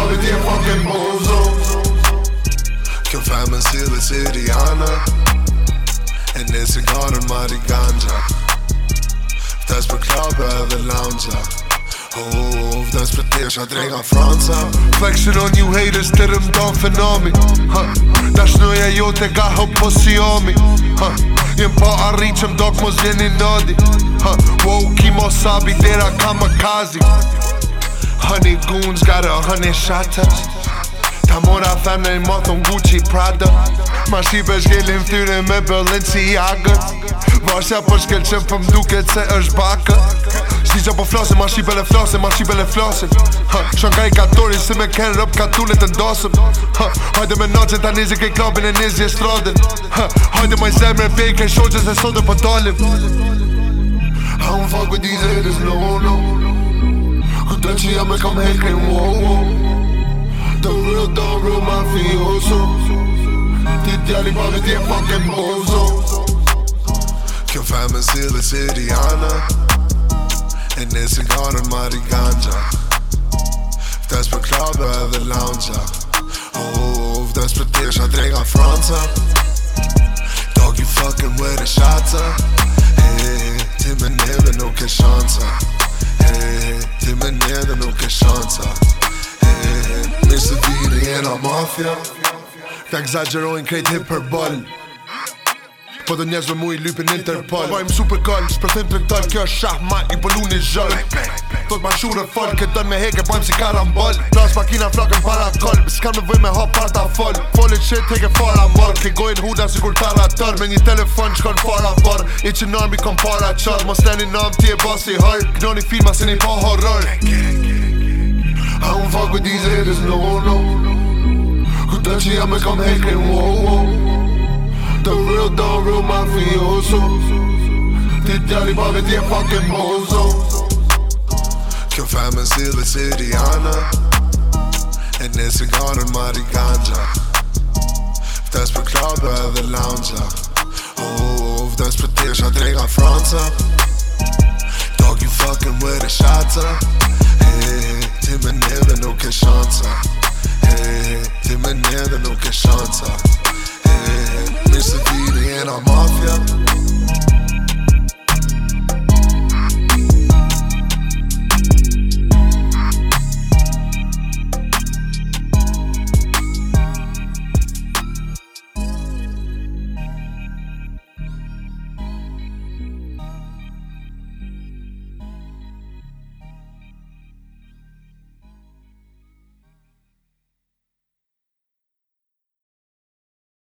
quality and fucking bozo Kjo femë në sili siriana E në sigarën mari ganja Vdes për klabë edhe lounge oh, oh, oh, vdes për tesha drejka Franca Flexin on you haters të rëmdon fenomi huh. Dashnoja jo të ka hëm posiomi huh. Jem pa arrit që mdok mos gjeni nodi huh. Wow, kimo sabi dera kamakazi Wow, Honey goons got a honey shot Ta mora femne i mothon Gucci Prada Ma shqipe shgjellin ftyre me Balenciaga Vashja për shkel qëm pëm duket se është bakë Shqy që po flasin, ma shqipe le flasin, ma shqipe le flasin Shon ka i katori, si me ken rëp ka të ndosëm Hajde me nacin, ta nizi kej klabin e nizi e stradin Hajde me zemre, vej kej shoqe se sotë për po talim I don't fuck with these haters, no, no, no Flechi ame kan hekle wow De real dan real mafioso Dit jali pa met die fucking bozo Confined in the City, Anna And it's a garden, Mariganja W despe klubę, edhe lounge'a Oh, w despe tisha drega Franca Dog you fucking with a shot'a Hey, ty me neve no e shanca mafja Ta exagerojnë krejt hip për Po dhe njëzve mu i lypin interpol Po i më super call, së të rektar Kjo është shah ma i bëllu një zhëll Tho të bashur e fol, këtë dojnë me heke Po i si karambol Nasë makina flakën para call Bës kam në vëj me hop par ta fol Foli shit heke fara mor Ke gojn huda si kur para tër Me një telefon qkon fara bor I që nëmi kom para qër Mos në një nëmë ti e bas i hër Gno një firma një po horror I fuck with these haters, no, no, no. Dödsje me kan heken, wow wow De real dan real mafioso The jaar die the die fucking bozo Confound mijn ziel is Indiana En is cigar en mariganja That's per club bij the lounge Oh, of that's I drink hij drinkt aan Fransa Dog, you fucking with a shot Hey, Tim en Nibben, ook geen Eh te mene the nuk e shoh ta eh miss the dean of mafia